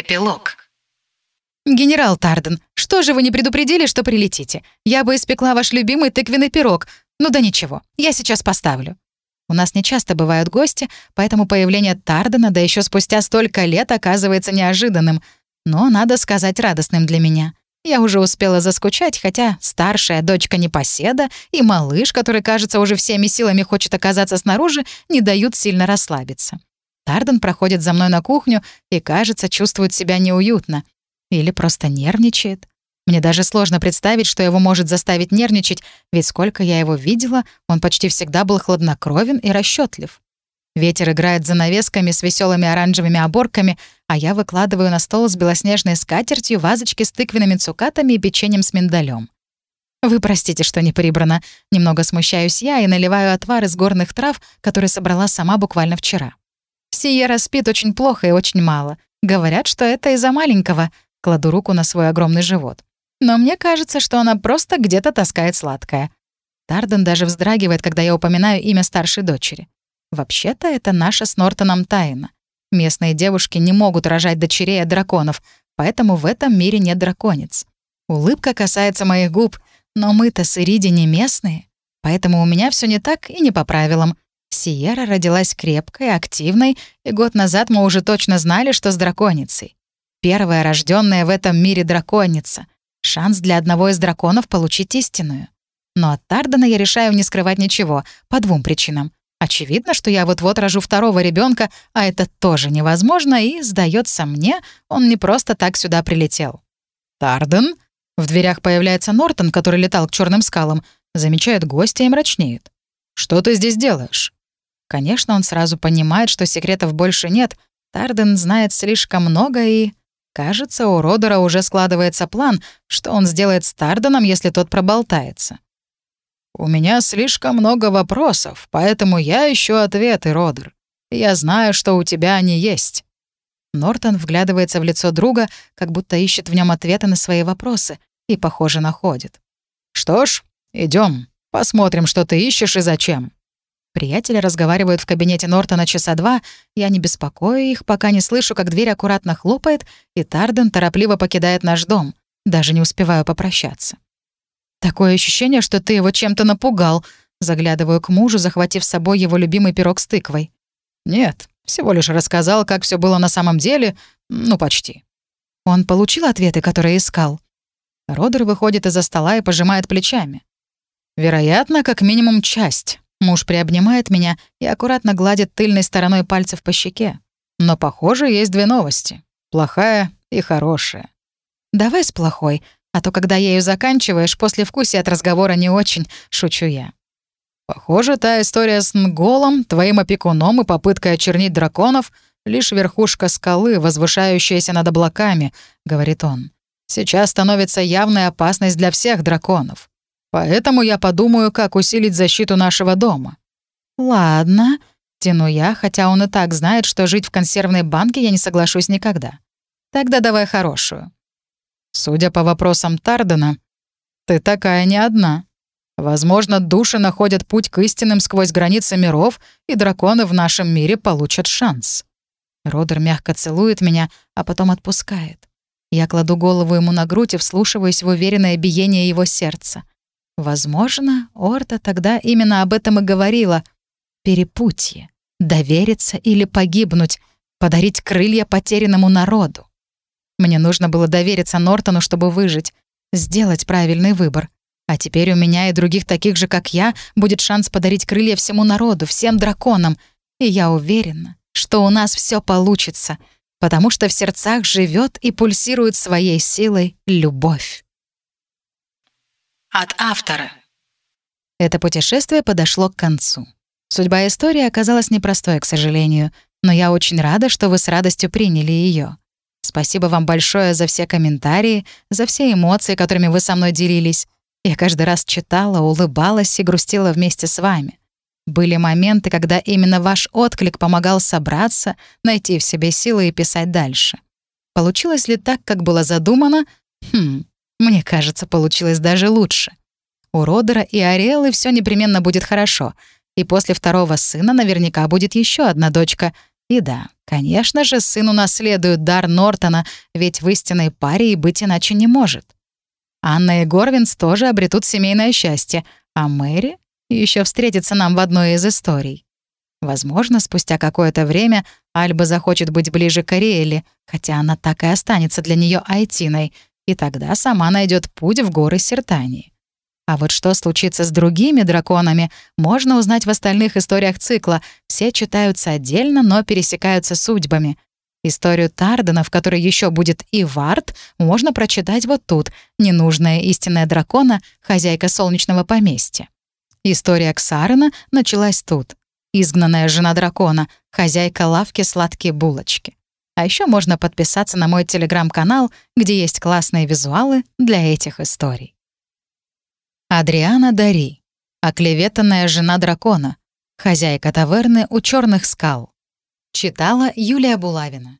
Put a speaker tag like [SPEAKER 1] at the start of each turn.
[SPEAKER 1] Эпилог.
[SPEAKER 2] «Генерал Тарден, что же вы не предупредили, что прилетите? Я бы испекла ваш любимый тыквенный пирог. Ну да ничего, я сейчас поставлю». У нас не часто бывают гости, поэтому появление Тардена, да еще спустя столько лет, оказывается неожиданным. Но, надо сказать, радостным для меня. Я уже успела заскучать, хотя старшая дочка непоседа и малыш, который, кажется, уже всеми силами хочет оказаться снаружи, не дают сильно расслабиться. Тарден проходит за мной на кухню и, кажется, чувствует себя неуютно. Или просто нервничает. Мне даже сложно представить, что его может заставить нервничать, ведь сколько я его видела, он почти всегда был хладнокровен и расчетлив. Ветер играет занавесками с веселыми оранжевыми оборками, а я выкладываю на стол с белоснежной скатертью вазочки с тыквенными цукатами и печеньем с миндалем. Вы простите, что не прибрано. Немного смущаюсь я и наливаю отвар из горных трав, который собрала сама буквально вчера. Сиера спит очень плохо и очень мало. Говорят, что это из-за маленького. Кладу руку на свой огромный живот. Но мне кажется, что она просто где-то таскает сладкое. Тарден даже вздрагивает, когда я упоминаю имя старшей дочери. Вообще-то это наша с Нортоном тайна. Местные девушки не могут рожать дочерей от драконов, поэтому в этом мире нет драконец. Улыбка касается моих губ, но мы-то с Ириди не местные, поэтому у меня все не так и не по правилам. Сиера родилась крепкой, активной, и год назад мы уже точно знали, что с драконицей. Первая рожденная в этом мире драконица. Шанс для одного из драконов получить истинную. Но от Тардена я решаю не скрывать ничего, по двум причинам. Очевидно, что я вот-вот рожу второго ребенка, а это тоже невозможно, и, сдается мне, он не просто так сюда прилетел. «Тарден?» В дверях появляется Нортон, который летал к черным скалам, замечает гостя и мрачнеет. «Что ты здесь делаешь?» Конечно, он сразу понимает, что секретов больше нет. Тарден знает слишком много и... Кажется, у Родера уже складывается план, что он сделает с Тарденом, если тот проболтается. «У меня слишком много вопросов, поэтому я ищу ответы, Родер. Я знаю, что у тебя они есть». Нортон вглядывается в лицо друга, как будто ищет в нем ответы на свои вопросы, и, похоже, находит. «Что ж, идем, посмотрим, что ты ищешь и зачем». Приятели разговаривают в кабинете Нортона часа два, я не беспокою их, пока не слышу, как дверь аккуратно хлопает, и Тарден торопливо покидает наш дом. Даже не успеваю попрощаться. «Такое ощущение, что ты его чем-то напугал», заглядываю к мужу, захватив с собой его любимый пирог с тыквой. «Нет, всего лишь рассказал, как все было на самом деле, ну, почти». Он получил ответы, которые искал. Родер выходит из-за стола и пожимает плечами. «Вероятно, как минимум часть. Муж приобнимает меня и аккуратно гладит тыльной стороной пальцев по щеке. Но, похоже, есть две новости. Плохая и хорошая. Давай с плохой, а то, когда ею заканчиваешь, после вкуса от разговора не очень, шучу я. Похоже, та история с Нголом, твоим опекуном и попыткой очернить драконов — лишь верхушка скалы, возвышающаяся над облаками, — говорит он. Сейчас становится явная опасность для всех драконов. Поэтому я подумаю, как усилить защиту нашего дома». «Ладно», — тяну я, хотя он и так знает, что жить в консервной банке я не соглашусь никогда. «Тогда давай хорошую». Судя по вопросам Тардена, ты такая не одна. Возможно, души находят путь к истинным сквозь границы миров, и драконы в нашем мире получат шанс. Родер мягко целует меня, а потом отпускает. Я кладу голову ему на грудь и вслушиваюсь в уверенное биение его сердца. Возможно, Орта тогда именно об этом и говорила. Перепутье. Довериться или погибнуть. Подарить крылья потерянному народу. Мне нужно было довериться Нортону, чтобы выжить. Сделать правильный выбор. А теперь у меня и других таких же, как я, будет шанс подарить крылья всему народу, всем драконам. И я уверена, что у нас все получится, потому что в сердцах живет и пульсирует своей силой любовь.
[SPEAKER 1] От автора.
[SPEAKER 2] Это путешествие подошло к концу. Судьба истории оказалась непростой, к сожалению, но я очень рада, что вы с радостью приняли ее. Спасибо вам большое за все комментарии, за все эмоции, которыми вы со мной делились. Я каждый раз читала, улыбалась и грустила вместе с вами. Были моменты, когда именно ваш отклик помогал собраться, найти в себе силы и писать дальше. Получилось ли так, как было задумано? Хм, мне кажется, получилось даже лучше. У Родера и Ариэлы все непременно будет хорошо, и после второго сына наверняка будет еще одна дочка. И да, конечно же, сын унаследует дар Нортона, ведь в истинной паре и быть иначе не может. Анна и Горвинс тоже обретут семейное счастье, а Мэри еще встретится нам в одной из историй. Возможно, спустя какое-то время Альба захочет быть ближе к Ариэле, хотя она так и останется для нее Айтиной, и тогда сама найдет путь в горы Сертании. А вот что случится с другими драконами, можно узнать в остальных историях цикла. Все читаются отдельно, но пересекаются судьбами. Историю Тардена, в которой еще будет и Вард, можно прочитать вот тут. Ненужная истинная дракона, хозяйка солнечного поместья. История Ксарена началась тут. Изгнанная жена дракона, хозяйка лавки «Сладкие булочки». А еще можно подписаться на мой телеграм-канал, где есть классные визуалы для этих историй. Адриана Дари. Оклеветанная жена дракона. Хозяйка таверны у черных скал. Читала Юлия Булавина.